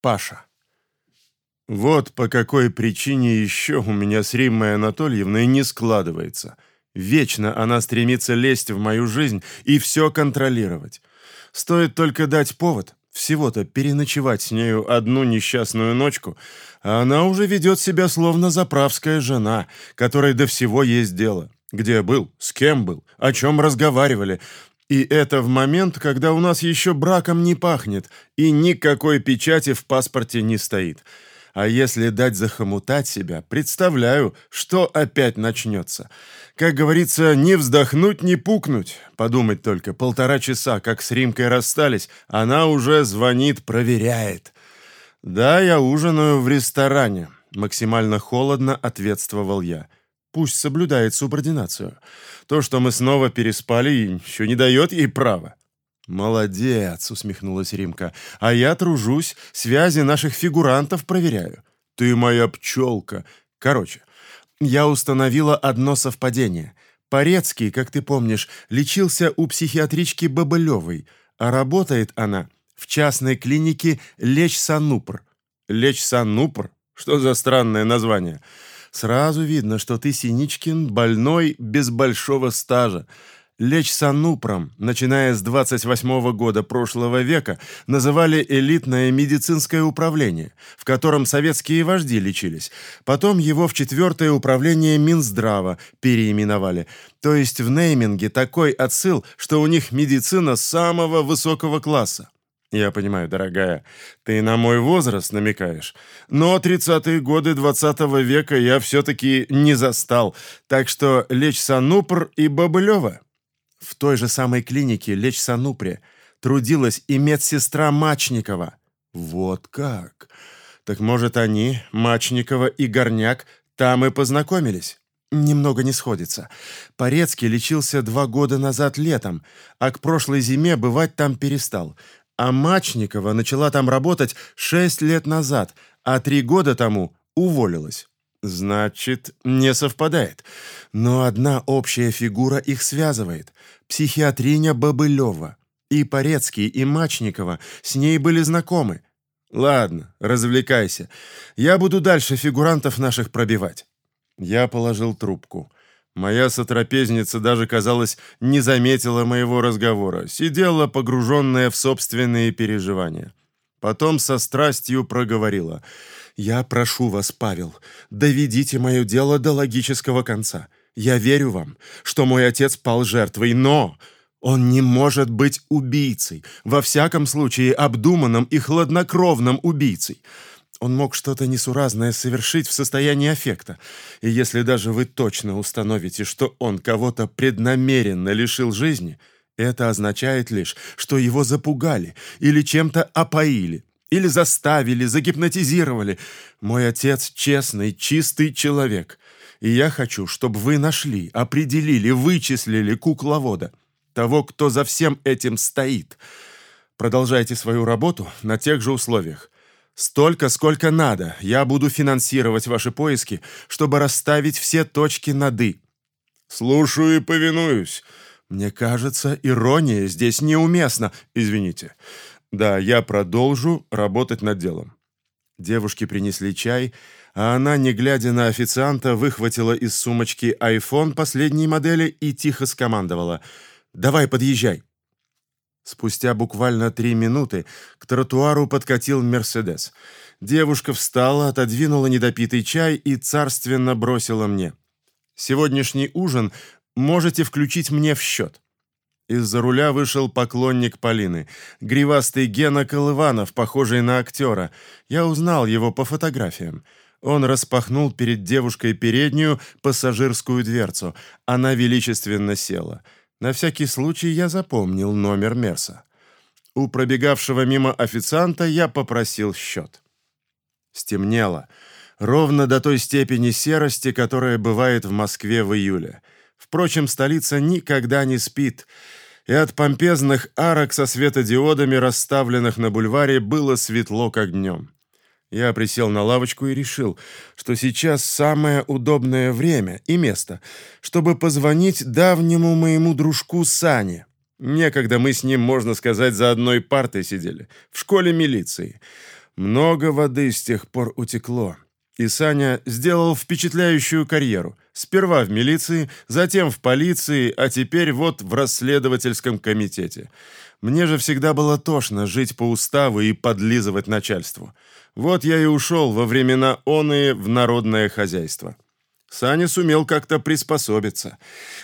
Паша. Вот по какой причине еще у меня с Риммой Анатольевной не складывается. Вечно она стремится лезть в мою жизнь и все контролировать. Стоит только дать повод, всего-то переночевать с нею одну несчастную ночку, а она уже ведет себя словно заправская жена, которой до всего есть дело. Где был, с кем был, о чем разговаривали. И это в момент, когда у нас еще браком не пахнет и никакой печати в паспорте не стоит. А если дать захомутать себя, представляю, что опять начнется. Как говорится, не вздохнуть, не пукнуть. Подумать только, полтора часа, как с Римкой расстались, она уже звонит, проверяет. «Да, я ужинаю в ресторане», — максимально холодно ответствовал я. «Пусть соблюдает субординацию. То, что мы снова переспали, еще не дает ей права». «Молодец!» — усмехнулась Римка. «А я тружусь, связи наших фигурантов проверяю. Ты моя пчелка. Короче, я установила одно совпадение. Порецкий, как ты помнишь, лечился у психиатрички Бабылевой, а работает она в частной клинике Лечь Санупр. Лечь Санупр? Что за странное название? Сразу видно, что ты, Синичкин, больной без большого стажа. Лечь Санупром, начиная с 28 года прошлого века, называли элитное медицинское управление, в котором советские вожди лечились. Потом его в четвертое управление Минздрава переименовали. То есть в нейминге такой отсыл, что у них медицина самого высокого класса. «Я понимаю, дорогая, ты на мой возраст намекаешь, но тридцатые годы двадцатого века я все-таки не застал, так что лечь Санупр и Бабылева». В той же самой клинике лечь Санупре трудилась и медсестра Мачникова. Вот как! Так может они, Мачникова и Горняк, там и познакомились? Немного не сходится. Порецкий лечился два года назад летом, а к прошлой зиме бывать там перестал – а Мачникова начала там работать шесть лет назад, а три года тому уволилась. Значит, не совпадает. Но одна общая фигура их связывает. Психиатриня Бобылева. И Порецкий, и Мачникова с ней были знакомы. Ладно, развлекайся. Я буду дальше фигурантов наших пробивать. Я положил трубку. Моя сотрапезница даже, казалось, не заметила моего разговора, сидела погруженная в собственные переживания. Потом со страстью проговорила. «Я прошу вас, Павел, доведите мое дело до логического конца. Я верю вам, что мой отец пал жертвой, но он не может быть убийцей, во всяком случае обдуманным и хладнокровным убийцей. Он мог что-то несуразное совершить в состоянии аффекта. И если даже вы точно установите, что он кого-то преднамеренно лишил жизни, это означает лишь, что его запугали или чем-то опоили, или заставили, загипнотизировали. Мой отец честный, чистый человек. И я хочу, чтобы вы нашли, определили, вычислили кукловода, того, кто за всем этим стоит. Продолжайте свою работу на тех же условиях. Столько, сколько надо. Я буду финансировать ваши поиски, чтобы расставить все точки над «и». Слушаю и повинуюсь. Мне кажется, ирония здесь неуместна. Извините. Да, я продолжу работать над делом. Девушки принесли чай, а она, не глядя на официанта, выхватила из сумочки iPhone последней модели и тихо скомандовала: "Давай, подъезжай". Спустя буквально три минуты к тротуару подкатил «Мерседес». Девушка встала, отодвинула недопитый чай и царственно бросила мне. «Сегодняшний ужин можете включить мне в счет». Из-за руля вышел поклонник Полины, гривастый Гена Колыванов, похожий на актера. Я узнал его по фотографиям. Он распахнул перед девушкой переднюю пассажирскую дверцу. Она величественно села. На всякий случай я запомнил номер Мерса. У пробегавшего мимо официанта я попросил счет. Стемнело. Ровно до той степени серости, которая бывает в Москве в июле. Впрочем, столица никогда не спит, и от помпезных арок со светодиодами, расставленных на бульваре, было светло, как днем. Я присел на лавочку и решил, что сейчас самое удобное время и место, чтобы позвонить давнему моему дружку Сане. Некогда мы с ним, можно сказать, за одной партой сидели, в школе милиции. Много воды с тех пор утекло. И Саня сделал впечатляющую карьеру. Сперва в милиции, затем в полиции, а теперь вот в расследовательском комитете. Мне же всегда было тошно жить по уставу и подлизывать начальству. Вот я и ушел во времена оные в народное хозяйство. Саня сумел как-то приспособиться.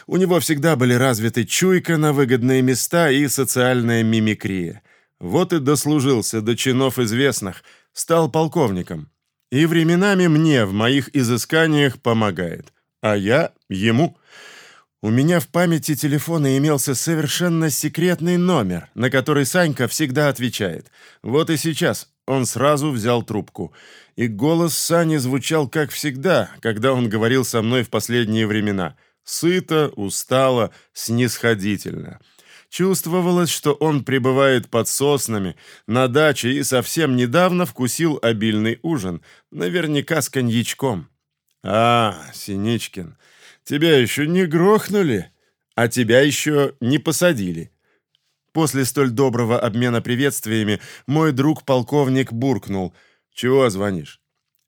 У него всегда были развиты чуйка на выгодные места и социальная мимикрия. Вот и дослужился до чинов известных, стал полковником. И временами мне в моих изысканиях помогает, а я ему. У меня в памяти телефона имелся совершенно секретный номер, на который Санька всегда отвечает. Вот и сейчас он сразу взял трубку. И голос Сани звучал как всегда, когда он говорил со мной в последние времена. Сыто, устало, снисходительно. Чувствовалось, что он пребывает под соснами, на даче и совсем недавно вкусил обильный ужин, наверняка с коньячком. «А, Синичкин, тебя еще не грохнули, а тебя еще не посадили». После столь доброго обмена приветствиями мой друг-полковник буркнул. «Чего звонишь?»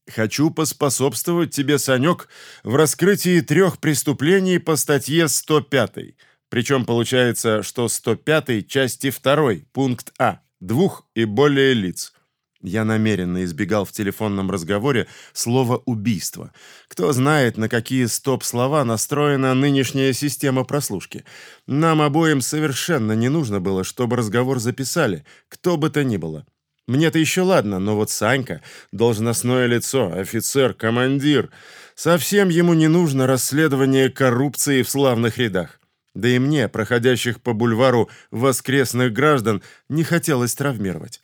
«Хочу поспособствовать тебе, Санек, в раскрытии трех преступлений по статье 105. Причем получается, что 105 части 2, пункт А, двух и более лиц. Я намеренно избегал в телефонном разговоре слова «убийство». Кто знает, на какие стоп-слова настроена нынешняя система прослушки. Нам обоим совершенно не нужно было, чтобы разговор записали, кто бы то ни было. Мне-то еще ладно, но вот Санька — должностное лицо, офицер, командир. Совсем ему не нужно расследование коррупции в славных рядах. Да и мне, проходящих по бульвару воскресных граждан, не хотелось травмировать.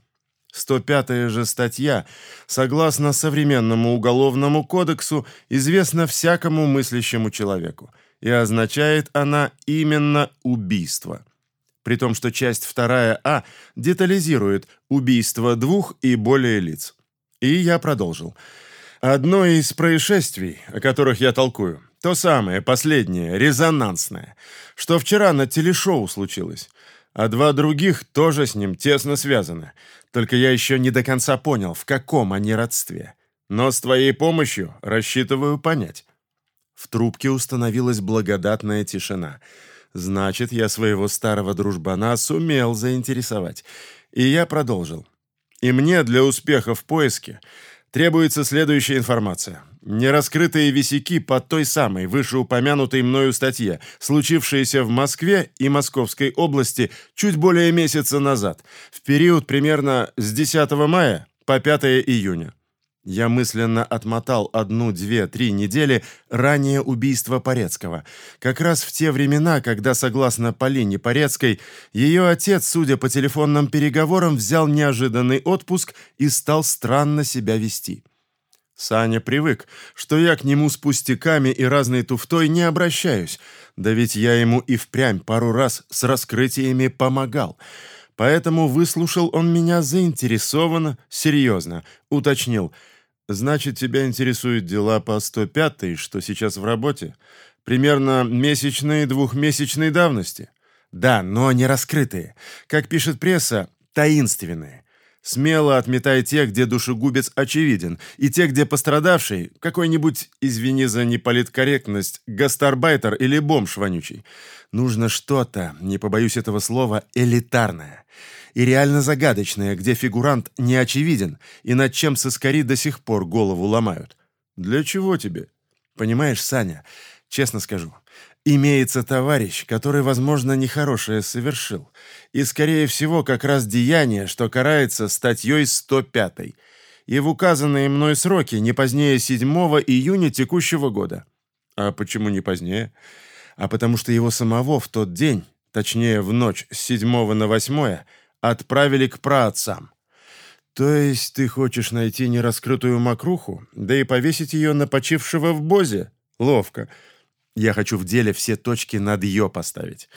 105-я же статья, согласно современному уголовному кодексу, известна всякому мыслящему человеку, и означает она именно убийство. При том, что часть 2 А детализирует убийство двух и более лиц. И я продолжил. Одно из происшествий, о которых я толкую, то самое, последнее, резонансное, что вчера на телешоу случилось а два других тоже с ним тесно связаны. Только я еще не до конца понял, в каком они родстве. Но с твоей помощью рассчитываю понять». В трубке установилась благодатная тишина. Значит, я своего старого дружбана сумел заинтересовать. И я продолжил. И мне для успеха в поиске требуется следующая информация. Нераскрытые висяки по той самой вышеупомянутой мною статье, случившиеся в Москве и Московской области чуть более месяца назад, в период примерно с 10 мая по 5 июня. Я мысленно отмотал одну, две, три недели ранее убийства Порецкого. Как раз в те времена, когда, согласно Полине Порецкой, ее отец, судя по телефонным переговорам, взял неожиданный отпуск и стал странно себя вести. Саня привык, что я к нему с пустяками и разной туфтой не обращаюсь, да ведь я ему и впрямь пару раз с раскрытиями помогал. Поэтому выслушал он меня заинтересованно, серьезно, уточнил. «Значит, тебя интересуют дела по 105-й, что сейчас в работе? Примерно месячные, двухмесячной давности?» «Да, но не раскрытые. Как пишет пресса, таинственные. Смело отметай те, где душегубец очевиден, и те, где пострадавший, какой-нибудь, извини за неполиткорректность, гастарбайтер или бомж вонючий. Нужно что-то, не побоюсь этого слова, элитарное. И реально загадочное, где фигурант не очевиден, и над чем сыскари до сих пор голову ломают. Для чего тебе? Понимаешь, Саня, честно скажу, Имеется товарищ, который, возможно, нехорошее совершил, и, скорее всего, как раз деяние, что карается статьей 105 и в указанные мной сроки не позднее 7 июня текущего года. А почему не позднее? А потому что его самого в тот день, точнее в ночь с 7 на 8, отправили к праотцам. То есть ты хочешь найти нераскрытую мокруху, да и повесить ее на почившего в бозе? Ловко. Я хочу в деле все точки над «ё» поставить.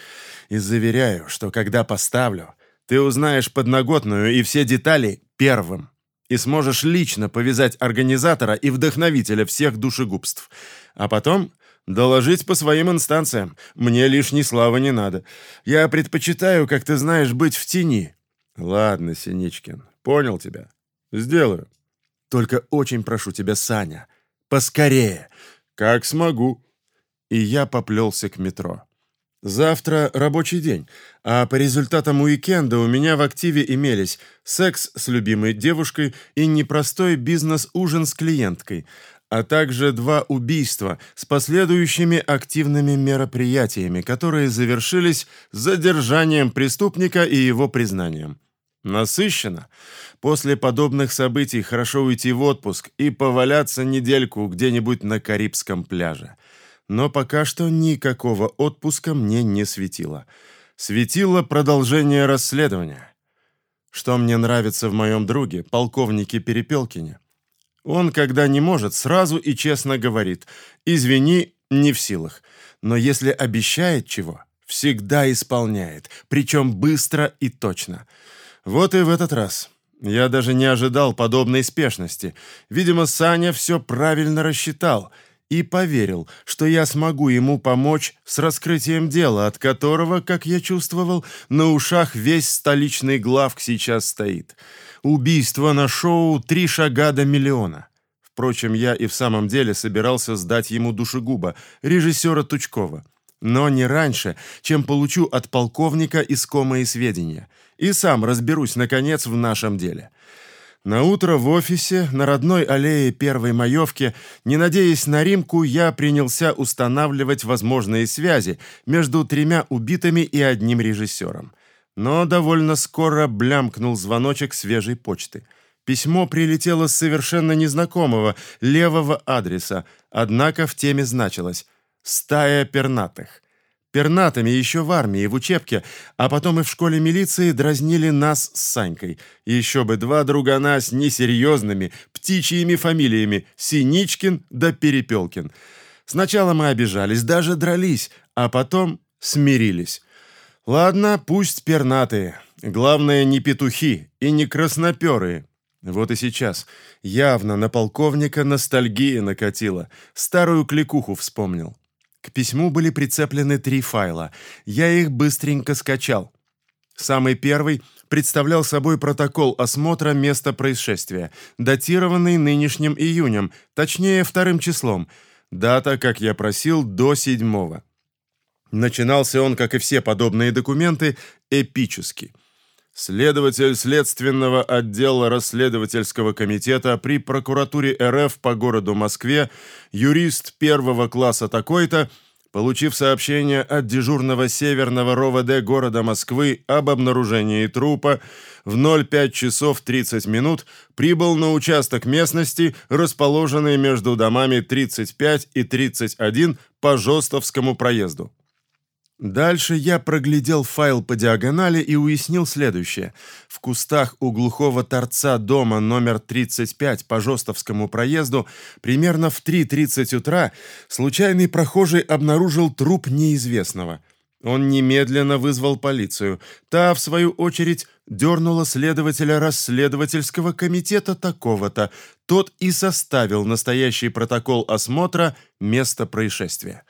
И заверяю, что когда поставлю, ты узнаешь подноготную и все детали первым. И сможешь лично повязать организатора и вдохновителя всех душегубств. А потом доложить по своим инстанциям. Мне лишней славы не надо. Я предпочитаю, как ты знаешь, быть в тени. Ладно, Синичкин, понял тебя. Сделаю. Только очень прошу тебя, Саня, поскорее. Как смогу. И я поплелся к метро. Завтра рабочий день, а по результатам уикенда у меня в активе имелись секс с любимой девушкой и непростой бизнес-ужин с клиенткой, а также два убийства с последующими активными мероприятиями, которые завершились задержанием преступника и его признанием. Насыщенно. После подобных событий хорошо уйти в отпуск и поваляться недельку где-нибудь на Карибском пляже но пока что никакого отпуска мне не светило. Светило продолжение расследования. Что мне нравится в моем друге, полковнике Перепелкине. Он, когда не может, сразу и честно говорит «Извини, не в силах». Но если обещает чего, всегда исполняет, причем быстро и точно. Вот и в этот раз. Я даже не ожидал подобной спешности. Видимо, Саня все правильно рассчитал — и поверил, что я смогу ему помочь с раскрытием дела, от которого, как я чувствовал, на ушах весь столичный главк сейчас стоит. Убийство на шоу «Три шага до миллиона». Впрочем, я и в самом деле собирался сдать ему душегуба, режиссера Тучкова. Но не раньше, чем получу от полковника искомые сведения. И сам разберусь, наконец, в нашем деле. На утро в офисе на родной аллее Первой Маевки, не надеясь на Римку, я принялся устанавливать возможные связи между тремя убитыми и одним режиссером. Но довольно скоро блямкнул звоночек свежей почты. Письмо прилетело с совершенно незнакомого левого адреса, однако в теме значилось «Стая пернатых». Пернатыми еще в армии, в учебке, а потом и в школе милиции дразнили нас с Санькой. Еще бы два другана с несерьезными, птичьими фамилиями Синичкин да Перепелкин. Сначала мы обижались, даже дрались, а потом смирились. Ладно, пусть пернатые. Главное, не петухи и не красноперые. Вот и сейчас явно на полковника ностальгия накатила. Старую кликуху вспомнил. К письму были прицеплены три файла. Я их быстренько скачал. Самый первый представлял собой протокол осмотра места происшествия, датированный нынешним июнем, точнее вторым числом. Дата, как я просил, до седьмого. Начинался он, как и все подобные документы, эпически – Следователь следственного отдела расследовательского комитета при прокуратуре РФ по городу Москве, юрист первого класса такой-то, получив сообщение от дежурного Северного РОВД города Москвы об обнаружении трупа, в 05 часов 30 минут прибыл на участок местности, расположенный между домами 35 и 31 по Жостовскому проезду. Дальше я проглядел файл по диагонали и уяснил следующее. В кустах у глухого торца дома номер 35 по Жостовскому проезду примерно в 3.30 утра случайный прохожий обнаружил труп неизвестного. Он немедленно вызвал полицию. Та, в свою очередь, дернула следователя расследовательского комитета такого-то. Тот и составил настоящий протокол осмотра места происшествия.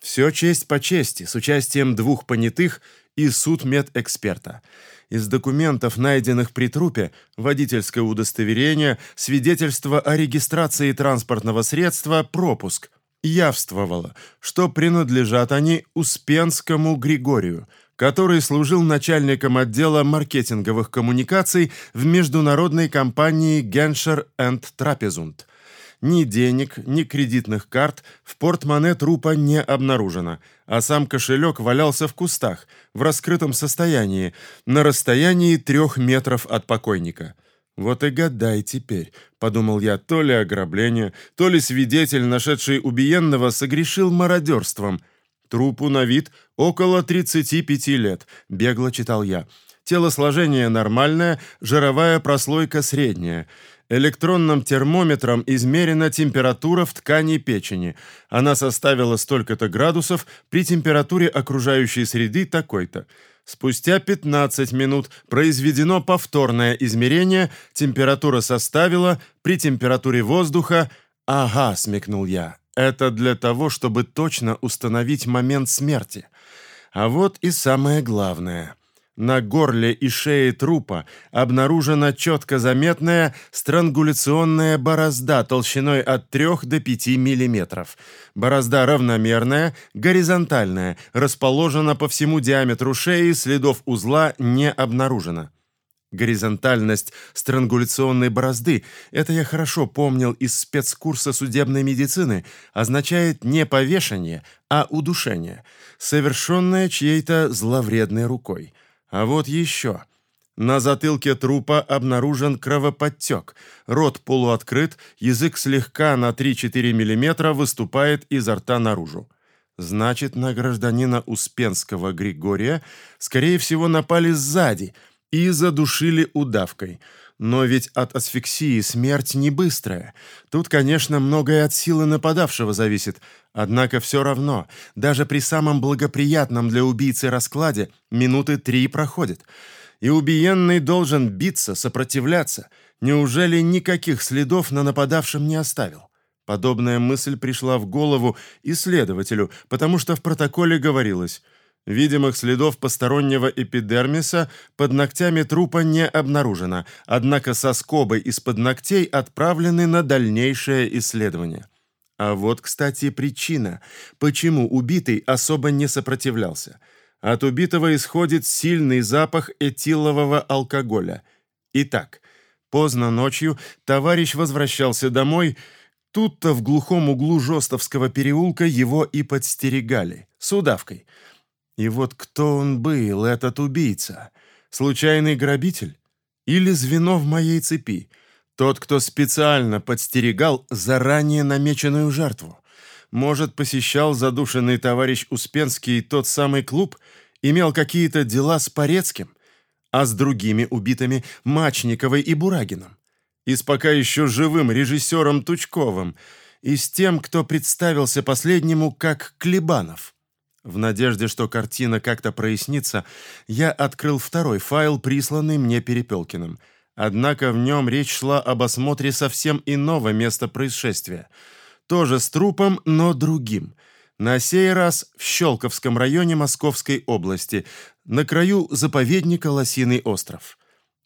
Все честь по чести, с участием двух понятых и судмедэксперта. Из документов, найденных при трупе, водительское удостоверение, свидетельство о регистрации транспортного средства, пропуск, явствовало, что принадлежат они Успенскому Григорию, который служил начальником отдела маркетинговых коммуникаций в международной компании Genscher Trapezund – ни денег, ни кредитных карт в портмоне трупа не обнаружено, а сам кошелек валялся в кустах, в раскрытом состоянии, на расстоянии трех метров от покойника. «Вот и гадай теперь», — подумал я, то ли ограбление, то ли свидетель, нашедший убиенного, согрешил мародерством. Трупу на вид около 35 лет, бегло читал я. Телосложение нормальное, жировая прослойка средняя. Электронным термометром измерена температура в ткани печени. Она составила столько-то градусов при температуре окружающей среды такой-то. Спустя 15 минут произведено повторное измерение, температура составила при температуре воздуха... «Ага», — смекнул я, — «это для того, чтобы точно установить момент смерти». А вот и самое главное — На горле и шее трупа обнаружена четко заметная странгуляционная борозда толщиной от 3 до 5 мм. Борозда равномерная, горизонтальная, расположена по всему диаметру шеи, следов узла не обнаружено. Горизонтальность странгуляционной борозды, это я хорошо помнил из спецкурса судебной медицины, означает не повешение, а удушение, совершенное чьей-то зловредной рукой. А вот еще. На затылке трупа обнаружен кровоподтек, рот полуоткрыт, язык слегка на 3-4 мм выступает изо рта наружу. Значит, на гражданина Успенского Григория, скорее всего, напали сзади – и задушили удавкой. Но ведь от асфиксии смерть не быстрая. Тут, конечно, многое от силы нападавшего зависит, однако все равно, даже при самом благоприятном для убийцы раскладе минуты три проходят. И убиенный должен биться, сопротивляться. Неужели никаких следов на нападавшем не оставил? Подобная мысль пришла в голову исследователю, потому что в протоколе говорилось – Видимых следов постороннего эпидермиса под ногтями трупа не обнаружено, однако соскобы из-под ногтей отправлены на дальнейшее исследование. А вот, кстати, причина, почему убитый особо не сопротивлялся. От убитого исходит сильный запах этилового алкоголя. Итак, поздно ночью товарищ возвращался домой, тут-то в глухом углу Жостовского переулка его и подстерегали, с удавкой – и вот кто он был, этот убийца? Случайный грабитель? Или звено в моей цепи? Тот, кто специально подстерегал заранее намеченную жертву? Может, посещал задушенный товарищ Успенский тот самый клуб, имел какие-то дела с Порецким, а с другими убитыми Мачниковой и Бурагином? И с пока еще живым режиссером Тучковым, и с тем, кто представился последнему как Клебанов? В надежде, что картина как-то прояснится, я открыл второй файл, присланный мне Перепелкиным. Однако в нем речь шла об осмотре совсем иного места происшествия. Тоже с трупом, но другим. На сей раз в Щелковском районе Московской области, на краю заповедника Лосиный остров.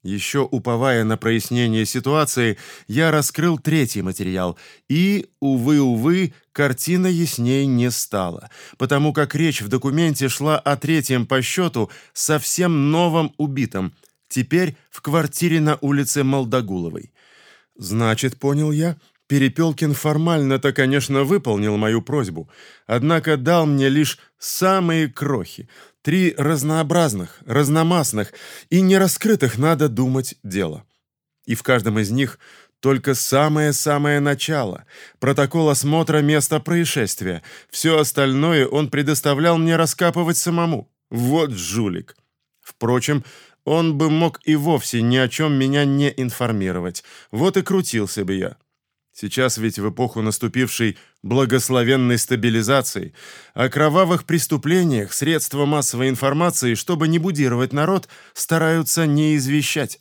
Еще уповая на прояснение ситуации, я раскрыл третий материал, и, увы-увы, картина ясней не стала, потому как речь в документе шла о третьем по счету совсем новом убитом, теперь в квартире на улице Молдогуловой. Значит, понял я, Перепелкин формально-то, конечно, выполнил мою просьбу, однако дал мне лишь самые крохи, Три разнообразных, разномастных и нераскрытых, надо думать, дела. И в каждом из них только самое-самое начало, протокол осмотра места происшествия. Все остальное он предоставлял мне раскапывать самому. Вот жулик. Впрочем, он бы мог и вовсе ни о чем меня не информировать. Вот и крутился бы я. Сейчас ведь в эпоху наступившей благословенной стабилизации о кровавых преступлениях средства массовой информации, чтобы не будировать народ, стараются не извещать.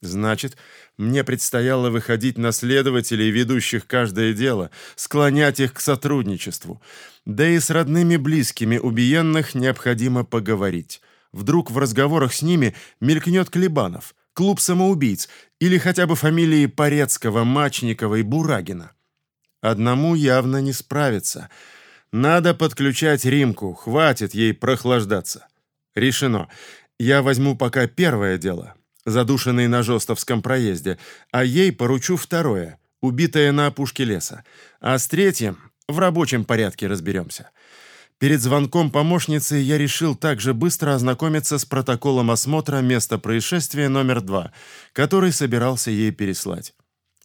Значит, мне предстояло выходить на следователей, ведущих каждое дело, склонять их к сотрудничеству. Да и с родными близкими убиенных необходимо поговорить. Вдруг в разговорах с ними мелькнет Клебанов клуб самоубийц или хотя бы фамилии Порецкого, Мачникова и Бурагина. Одному явно не справиться. Надо подключать Римку, хватит ей прохлаждаться. Решено. Я возьму пока первое дело, задушенный на Жостовском проезде, а ей поручу второе, убитое на опушке леса. А с третьим в рабочем порядке разберемся. Перед звонком помощницы я решил также быстро ознакомиться с протоколом осмотра места происшествия номер два, который собирался ей переслать.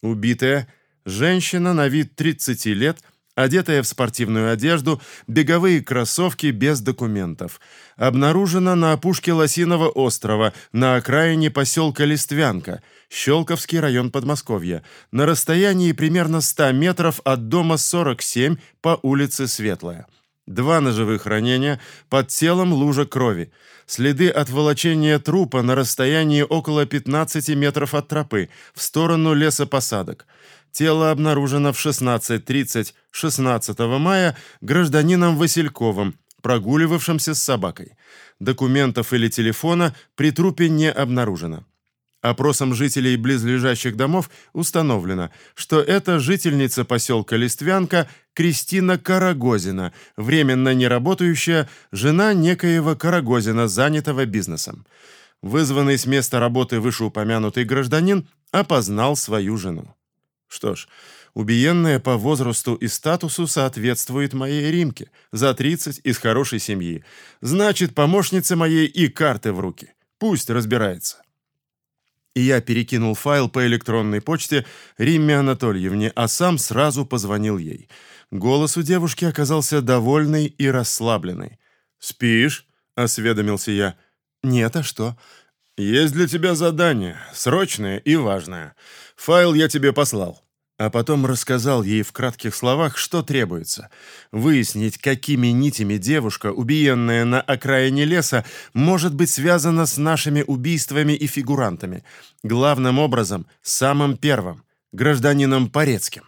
Убитая – женщина на вид 30 лет, одетая в спортивную одежду, беговые кроссовки без документов. Обнаружена на опушке Лосиного острова, на окраине поселка Листвянка, Щелковский район Подмосковья, на расстоянии примерно 100 метров от дома 47 по улице Светлая. Два ножевых ранения, под телом лужа крови. Следы от волочения трупа на расстоянии около 15 метров от тропы, в сторону лесопосадок. Тело обнаружено в 16.30 16 мая гражданином Васильковым, прогуливавшемся с собакой. Документов или телефона при трупе не обнаружено. Опросом жителей близлежащих домов установлено, что это жительница поселка Листвянка Кристина Карагозина, временно неработающая, жена некоего Карагозина, занятого бизнесом. Вызванный с места работы вышеупомянутый гражданин опознал свою жену. Что ж, убиенная по возрасту и статусу соответствует моей Римке, за 30 из хорошей семьи. Значит, помощница моей и карты в руки. Пусть разбирается и я перекинул файл по электронной почте Римме Анатольевне, а сам сразу позвонил ей. Голос у девушки оказался довольный и расслабленный. «Спишь?» — осведомился я. «Нет, а что?» «Есть для тебя задание, срочное и важное. Файл я тебе послал а потом рассказал ей в кратких словах, что требуется. Выяснить, какими нитями девушка, убиенная на окраине леса, может быть связана с нашими убийствами и фигурантами. Главным образом, самым первым, гражданином Порецким.